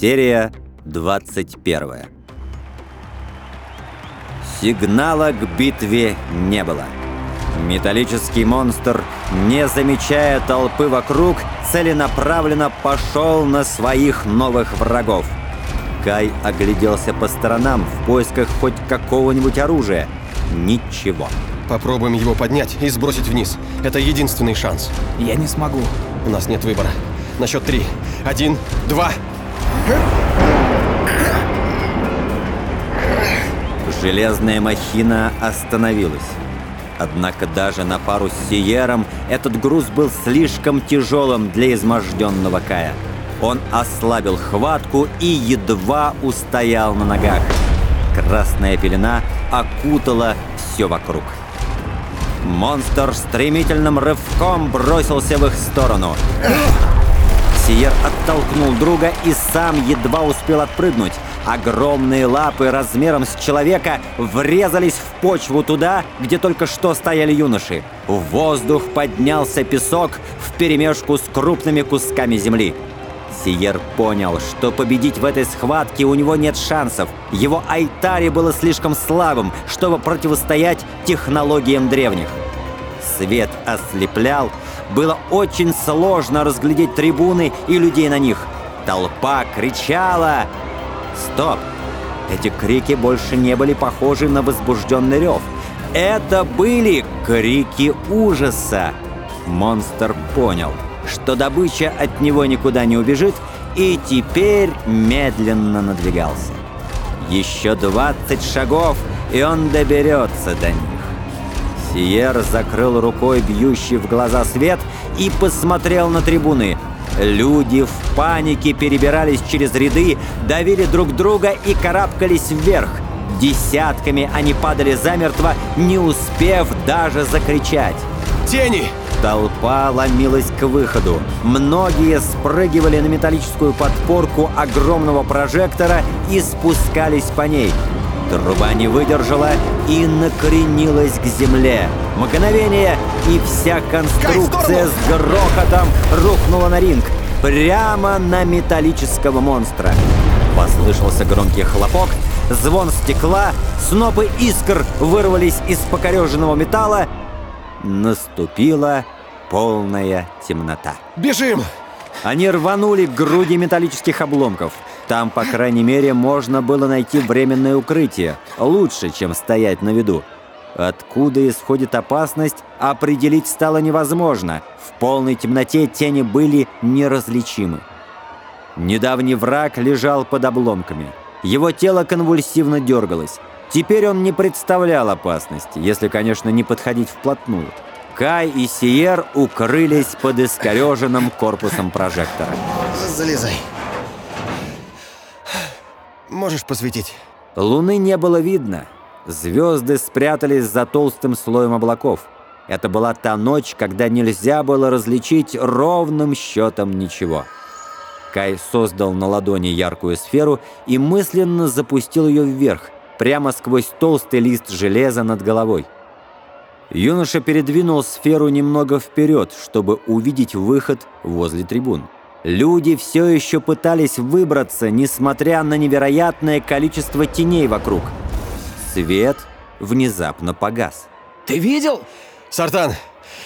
Серия 21. Сигнала к битве не было. Металлический монстр, не замечая толпы вокруг, целенаправленно пошел на своих новых врагов. Кай огляделся по сторонам в поисках хоть какого-нибудь оружия. Ничего. Попробуем его поднять и сбросить вниз. Это единственный шанс. Я не смогу. У нас нет выбора. На счет три. Один, два. Железная махина остановилась. Однако даже на пару с Сиером этот груз был слишком тяжелым для изможденного Кая. Он ослабил хватку и едва устоял на ногах. Красная пелена окутала все вокруг. Монстр стремительным рывком бросился в их сторону. Сиер оттолкнул друга и сам едва успел отпрыгнуть. Огромные лапы размером с человека врезались в почву туда, где только что стояли юноши. В воздух поднялся песок вперемешку с крупными кусками земли. Сиер понял, что победить в этой схватке у него нет шансов. Его Айтари было слишком слабым, чтобы противостоять технологиям древних. Свет ослеплял, было очень сложно разглядеть трибуны и людей на них. Толпа кричала Стоп! Эти крики больше не были похожи на возбужденный рев. Это были крики ужаса. Монстр понял, что добыча от него никуда не убежит, и теперь медленно надвигался. Еще 20 шагов, и он доберется до них. Сиер закрыл рукой бьющий в глаза свет и посмотрел на трибуны – Люди в панике перебирались через ряды, давили друг друга и карабкались вверх. Десятками они падали замертво, не успев даже закричать. «Тени!» Толпа ломилась к выходу. Многие спрыгивали на металлическую подпорку огромного прожектора и спускались по ней. Труба не выдержала и накренилась к земле. Мгновение, и вся конструкция с грохотом рухнула на ринг, прямо на металлического монстра. Послышался громкий хлопок, звон стекла, снопы искр вырвались из покореженного металла. Наступила полная темнота. «Бежим!» Они рванули к груди металлических обломков. Там, по крайней мере, можно было найти временное укрытие. Лучше, чем стоять на виду. Откуда исходит опасность, определить стало невозможно. В полной темноте тени были неразличимы. Недавний враг лежал под обломками. Его тело конвульсивно дергалось. Теперь он не представлял опасности, если, конечно, не подходить вплотную. Кай и Сиер укрылись под искореженным корпусом прожектора. Залезай. Можешь посветить? Луны не было видно. Звезды спрятались за толстым слоем облаков. Это была та ночь, когда нельзя было различить ровным счетом ничего. Кай создал на ладони яркую сферу и мысленно запустил ее вверх, прямо сквозь толстый лист железа над головой. Юноша передвинул сферу немного вперед, чтобы увидеть выход возле трибун. Люди все еще пытались выбраться, несмотря на невероятное количество теней вокруг. Свет внезапно погас. Ты видел? Сартан,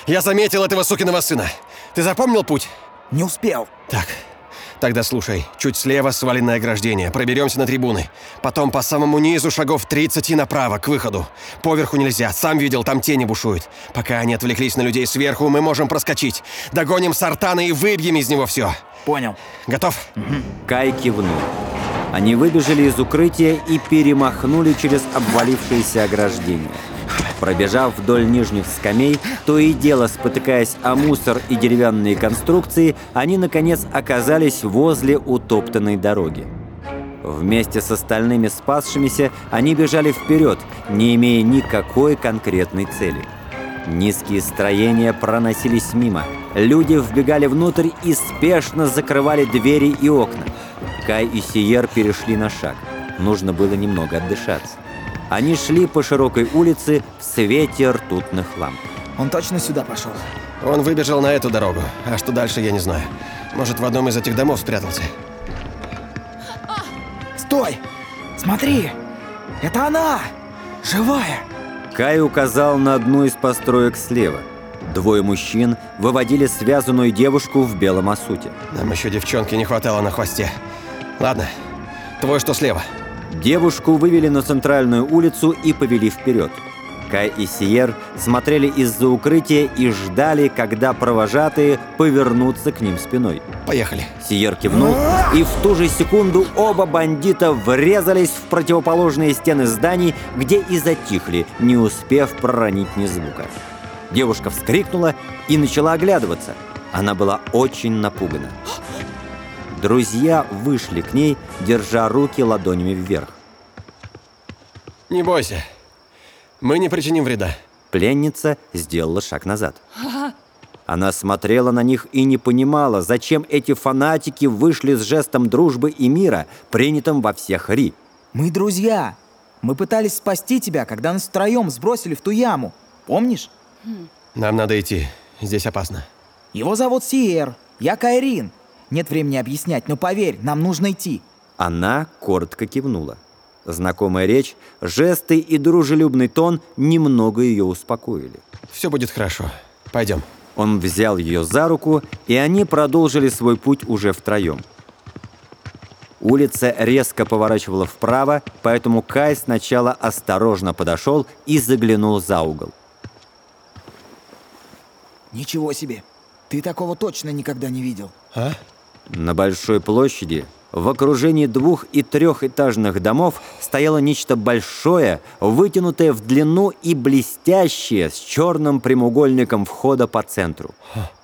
я заметил этого сукиного сына. Ты запомнил путь? Не успел. Так, Тогда слушай, чуть слева сваленное ограждение, проберемся на трибуны. Потом по самому низу шагов 30 и направо, к выходу. Поверху нельзя, сам видел, там тени бушуют. Пока они отвлеклись на людей сверху, мы можем проскочить. Догоним Сартана и выбьем из него все. Понял. Готов? Угу. Кай кивнул. Они выбежали из укрытия и перемахнули через обвалившееся ограждение. Пробежав вдоль нижних скамей, то и дело спотыкаясь о мусор и деревянные конструкции, они, наконец, оказались возле утоптанной дороги. Вместе с остальными спасшимися они бежали вперед, не имея никакой конкретной цели. Низкие строения проносились мимо. Люди вбегали внутрь и спешно закрывали двери и окна. Кай и Сиер перешли на шаг. Нужно было немного отдышаться. Они шли по широкой улице в свете ртутных ламп. Он точно сюда пошел? Он выбежал на эту дорогу, а что дальше, я не знаю. Может, в одном из этих домов спрятался. Стой! Смотри! Это она! Живая! Кай указал на одну из построек слева. Двое мужчин выводили связанную девушку в белом осуте. Нам еще девчонки не хватало на хвосте. Ладно, твой что слева? Девушку вывели на центральную улицу и повели вперед. Кай и Сиер смотрели из-за укрытия и ждали, когда провожатые повернутся к ним спиной. Поехали. Сиер кивнул, и в ту же секунду оба бандита врезались в противоположные стены зданий, где и затихли, не успев проронить ни звука. Девушка вскрикнула и начала оглядываться. Она была очень напугана. Друзья вышли к ней, держа руки ладонями вверх. Не бойся. Мы не причиним вреда. Пленница сделала шаг назад. Она смотрела на них и не понимала, зачем эти фанатики вышли с жестом дружбы и мира, принятым во всех Ри. Мы друзья! Мы пытались спасти тебя, когда нас втроем сбросили в ту яму. Помнишь? Нам надо идти. Здесь опасно. Его зовут Сиер. Я Кайрин. Нет времени объяснять, но поверь, нам нужно идти. Она коротко кивнула. Знакомая речь, жесты и дружелюбный тон немного ее успокоили. Все будет хорошо. Пойдем. Он взял ее за руку, и они продолжили свой путь уже втроем. Улица резко поворачивала вправо, поэтому Кай сначала осторожно подошел и заглянул за угол. Ничего себе! Ты такого точно никогда не видел. А? На большой площади в окружении двух- и трехэтажных домов стояло нечто большое, вытянутое в длину и блестящее, с черным прямоугольником входа по центру.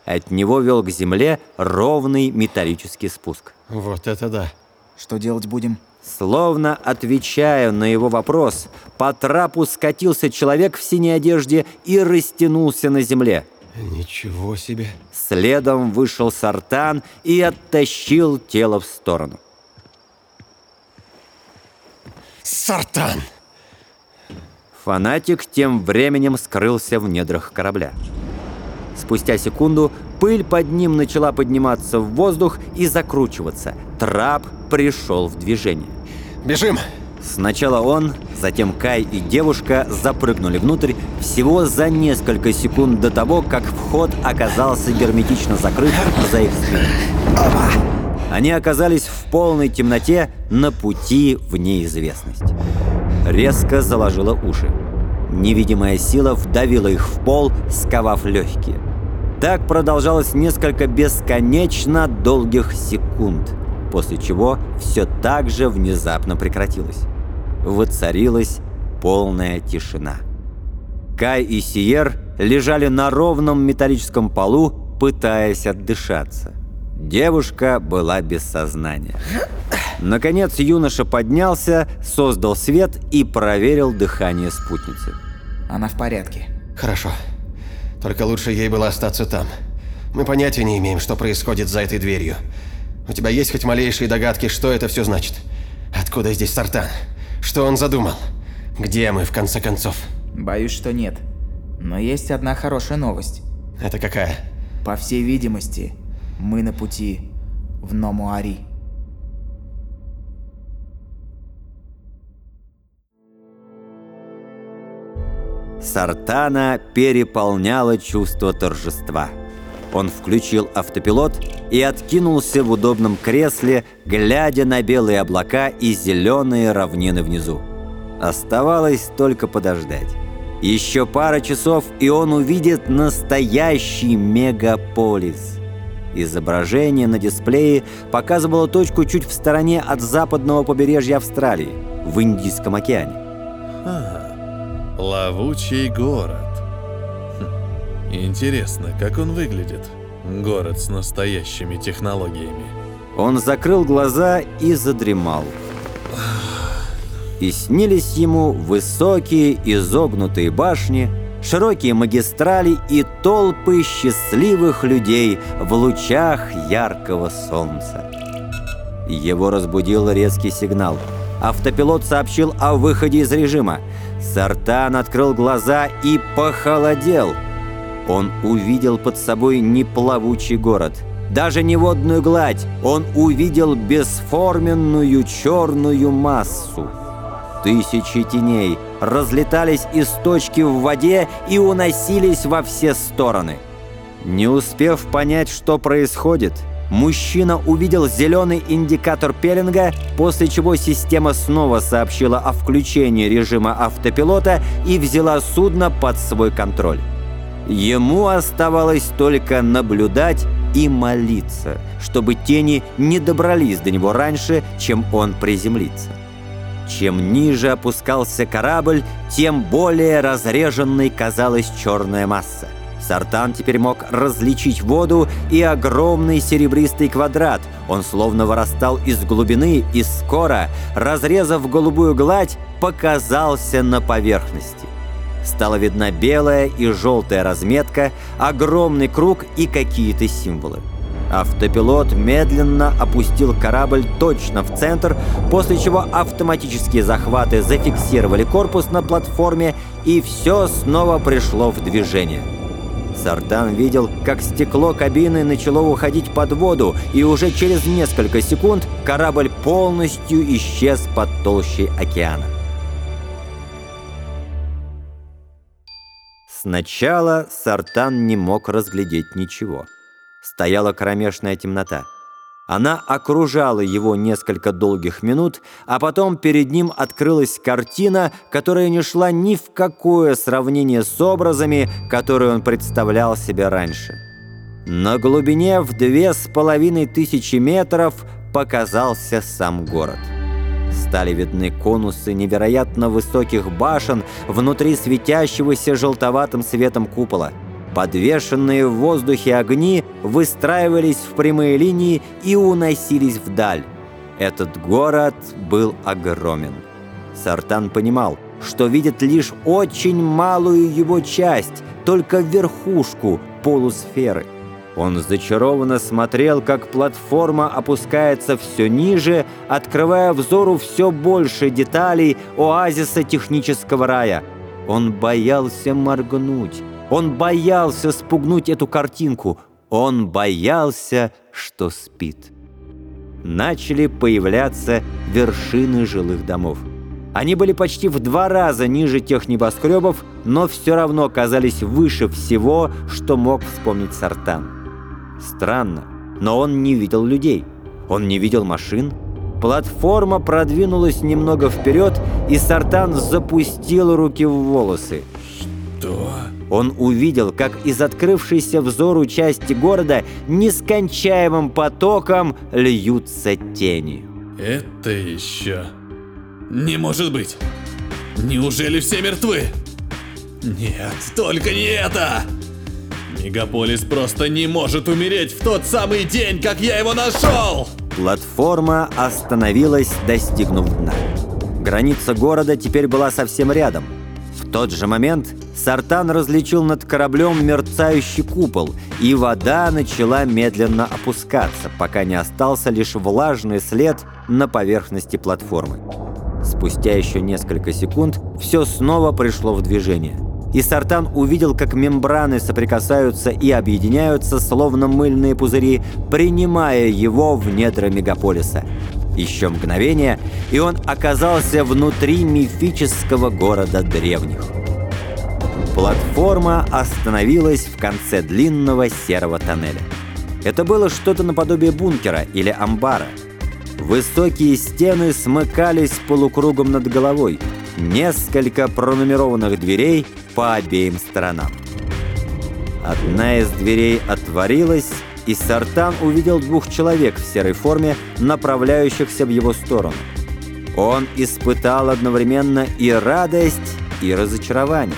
От него вел к земле ровный металлический спуск. Вот это да. Что делать будем? Словно отвечая на его вопрос, по трапу скатился человек в синей одежде и растянулся на земле. Ничего себе. Следом вышел Сартан и оттащил тело в сторону. Сартан! Фанатик тем временем скрылся в недрах корабля. Спустя секунду пыль под ним начала подниматься в воздух и закручиваться. Трап пришел в движение. Бежим! Сначала он, затем Кай и девушка запрыгнули внутрь всего за несколько секунд до того, как вход оказался герметично закрыт за их спиной. Они оказались в полной темноте на пути в неизвестность. Резко заложило уши. Невидимая сила вдавила их в пол, сковав легкие. Так продолжалось несколько бесконечно долгих секунд, после чего все так же внезапно прекратилось. Воцарилась полная тишина. Кай и Сиер лежали на ровном металлическом полу, пытаясь отдышаться. Девушка была без сознания. Наконец юноша поднялся, создал свет и проверил дыхание спутницы. Она в порядке. Хорошо. Только лучше ей было остаться там. Мы понятия не имеем, что происходит за этой дверью. У тебя есть хоть малейшие догадки, что это все значит? Откуда здесь Сартан? Что он задумал? Где мы, в конце концов? Боюсь, что нет. Но есть одна хорошая новость. Это какая? По всей видимости, мы на пути в Номуари. Сартана переполняло чувство торжества. Он включил автопилот и откинулся в удобном кресле, глядя на белые облака и зеленые равнины внизу. Оставалось только подождать. Еще пара часов, и он увидит настоящий мегаполис. Изображение на дисплее показывало точку чуть в стороне от западного побережья Австралии, в Индийском океане. А, плавучий город. Интересно, как он выглядит? Город с настоящими технологиями. Он закрыл глаза и задремал. И снились ему высокие изогнутые башни, широкие магистрали и толпы счастливых людей в лучах яркого солнца. Его разбудил резкий сигнал. Автопилот сообщил о выходе из режима. Сартан открыл глаза и похолодел. Он увидел под собой не плавучий город. даже не водную гладь, он увидел бесформенную черную массу. Тысячи теней разлетались из точки в воде и уносились во все стороны. Не успев понять, что происходит, мужчина увидел зеленый индикатор пеленга, после чего система снова сообщила о включении режима автопилота и взяла судно под свой контроль. Ему оставалось только наблюдать и молиться, чтобы тени не добрались до него раньше, чем он приземлится. Чем ниже опускался корабль, тем более разреженной казалась черная масса. Сартан теперь мог различить воду и огромный серебристый квадрат. Он словно вырастал из глубины и скоро, разрезав голубую гладь, показался на поверхности. Стала видна белая и желтая разметка, огромный круг и какие-то символы. Автопилот медленно опустил корабль точно в центр, после чего автоматические захваты зафиксировали корпус на платформе, и все снова пришло в движение. Сартан видел, как стекло кабины начало уходить под воду, и уже через несколько секунд корабль полностью исчез под толщей океана. Сначала Сартан не мог разглядеть ничего. Стояла кромешная темнота. Она окружала его несколько долгих минут, а потом перед ним открылась картина, которая не шла ни в какое сравнение с образами, которые он представлял себе раньше. На глубине в две с половиной тысячи метров показался сам город. Стали видны конусы невероятно высоких башен внутри светящегося желтоватым светом купола. Подвешенные в воздухе огни выстраивались в прямые линии и уносились вдаль. Этот город был огромен. Сартан понимал, что видит лишь очень малую его часть, только верхушку полусферы – он зачарованно смотрел, как платформа опускается все ниже, открывая взору все больше деталей оазиса технического рая. Он боялся моргнуть. Он боялся спугнуть эту картинку. Он боялся, что спит. Начали появляться вершины жилых домов. Они были почти в два раза ниже тех небоскребов, но все равно казались выше всего, что мог вспомнить Сартан. Странно, но он не видел людей. Он не видел машин. Платформа продвинулась немного вперед, и Сартан запустил руки в волосы. Что? Он увидел, как из открывшейся взору части города нескончаемым потоком льются тени. Это еще... Не может быть! Неужели все мертвы? Нет, только не это! Мегаполис просто не может умереть в тот самый день, как я его нашел! Платформа остановилась, достигнув дна. Граница города теперь была совсем рядом. В тот же момент Сартан различил над кораблем мерцающий купол, и вода начала медленно опускаться, пока не остался лишь влажный след на поверхности платформы. Спустя еще несколько секунд все снова пришло в движение – и Сартан увидел, как мембраны соприкасаются и объединяются, словно мыльные пузыри, принимая его в недра мегаполиса. Еще мгновение, и он оказался внутри мифического города древних. Платформа остановилась в конце длинного серого тоннеля. Это было что-то наподобие бункера или амбара. Высокие стены смыкались полукругом над головой. Несколько пронумерованных дверей – по обеим сторонам. Одна из дверей отворилась, и Сартан увидел двух человек в серой форме, направляющихся в его сторону. Он испытал одновременно и радость, и разочарование.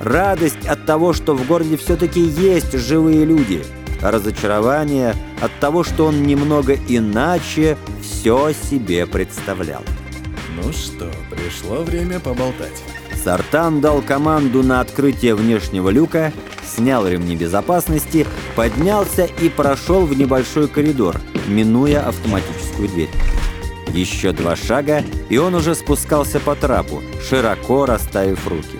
Радость от того, что в городе все-таки есть живые люди. разочарование от того, что он немного иначе все себе представлял. Ну что, пришло время поболтать. Сартан дал команду на открытие внешнего люка, снял ремни безопасности, поднялся и прошел в небольшой коридор, минуя автоматическую дверь. Еще два шага, и он уже спускался по трапу, широко расставив руки.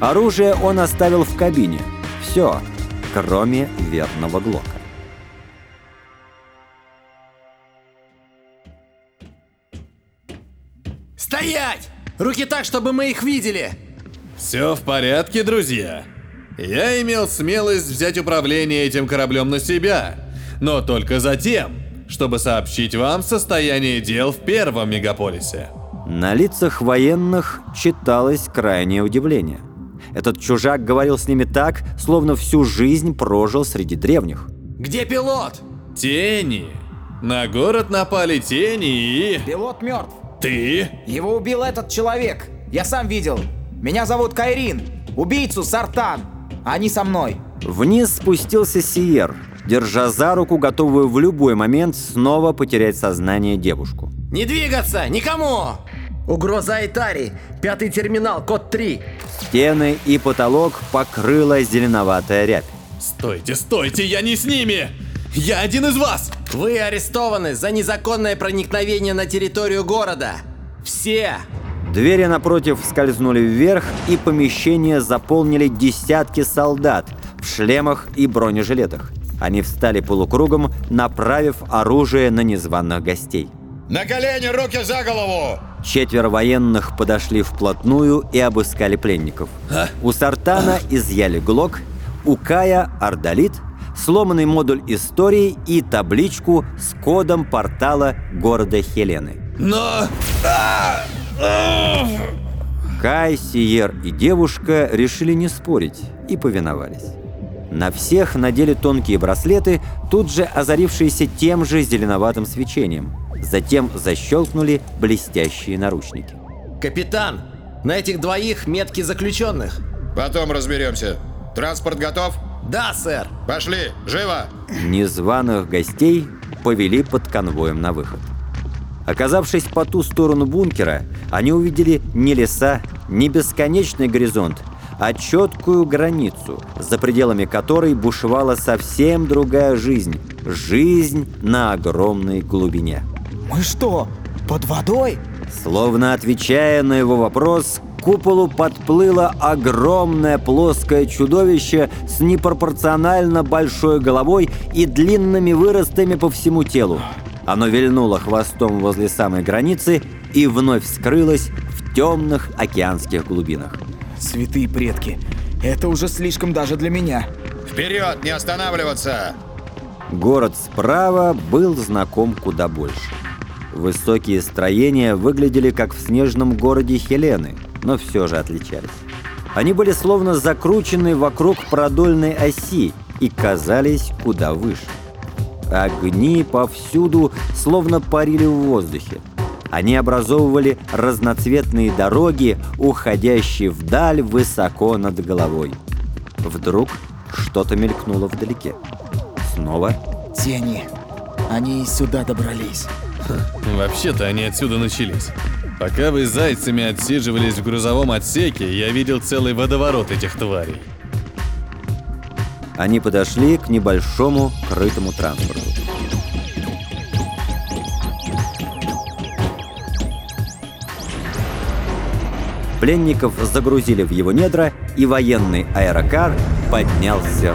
Оружие он оставил в кабине. Все, кроме верного Глока. «Стоять!» Руки так, чтобы мы их видели! Все в порядке, друзья. Я имел смелость взять управление этим кораблем на себя, но только затем, чтобы сообщить вам состояние дел в первом мегаполисе. На лицах военных читалось крайнее удивление. Этот чужак говорил с ними так, словно всю жизнь прожил среди древних. Где пилот? Тени. На город напали тени и... Пилот мертв. Ты? Его убил этот человек. Я сам видел. Меня зовут Кайрин. Убийцу Сартан. Они со мной. Вниз спустился Сиер, держа за руку, готовую в любой момент снова потерять сознание девушку. Не двигаться! Никому! Угроза Айтари. Пятый терминал, код 3. Стены и потолок покрыла зеленоватая рябь. Стойте, стойте, я не с ними! Я один из вас! Вы арестованы за незаконное проникновение на территорию города. Все! Двери напротив скользнули вверх, и помещение заполнили десятки солдат в шлемах и бронежилетах. Они встали полукругом, направив оружие на незваных гостей. На колени, руки за голову! Четверо военных подошли вплотную и обыскали пленников. У Сартана изъяли глок, у Кая – ордолит, сломанный модуль истории и табличку с кодом портала города Хелены. Но... Кай, Сиер и девушка решили не спорить и повиновались. На всех надели тонкие браслеты, тут же озарившиеся тем же зеленоватым свечением. Затем защелкнули блестящие наручники. Капитан, на этих двоих метки заключенных. Потом разберемся. Транспорт готов? Да, сэр. Пошли, живо! Незваных гостей повели под конвоем на выход. Оказавшись по ту сторону бункера, они увидели не леса, не бесконечный горизонт, а четкую границу, за пределами которой бушевала совсем другая жизнь. Жизнь на огромной глубине. Мы что, под водой? Словно отвечая на его вопрос, куполу подплыло огромное плоское чудовище с непропорционально большой головой и длинными выростами по всему телу. Оно вильнуло хвостом возле самой границы и вновь скрылось в темных океанских глубинах. Святые предки, это уже слишком даже для меня. Вперед, не останавливаться! Город справа был знаком куда больше. Высокие строения выглядели как в снежном городе Хелены, но все же отличались. Они были словно закручены вокруг продольной оси и казались куда выше. Огни повсюду словно парили в воздухе. Они образовывали разноцветные дороги, уходящие вдаль высоко над головой. Вдруг что-то мелькнуло вдалеке. Снова Тени. Они сюда добрались. Вообще-то они отсюда начались. Пока вы зайцами отсиживались в грузовом отсеке, я видел целый водоворот этих тварей. Они подошли к небольшому крытому транспорту. Пленников загрузили в его недра, и военный аэрокар поднялся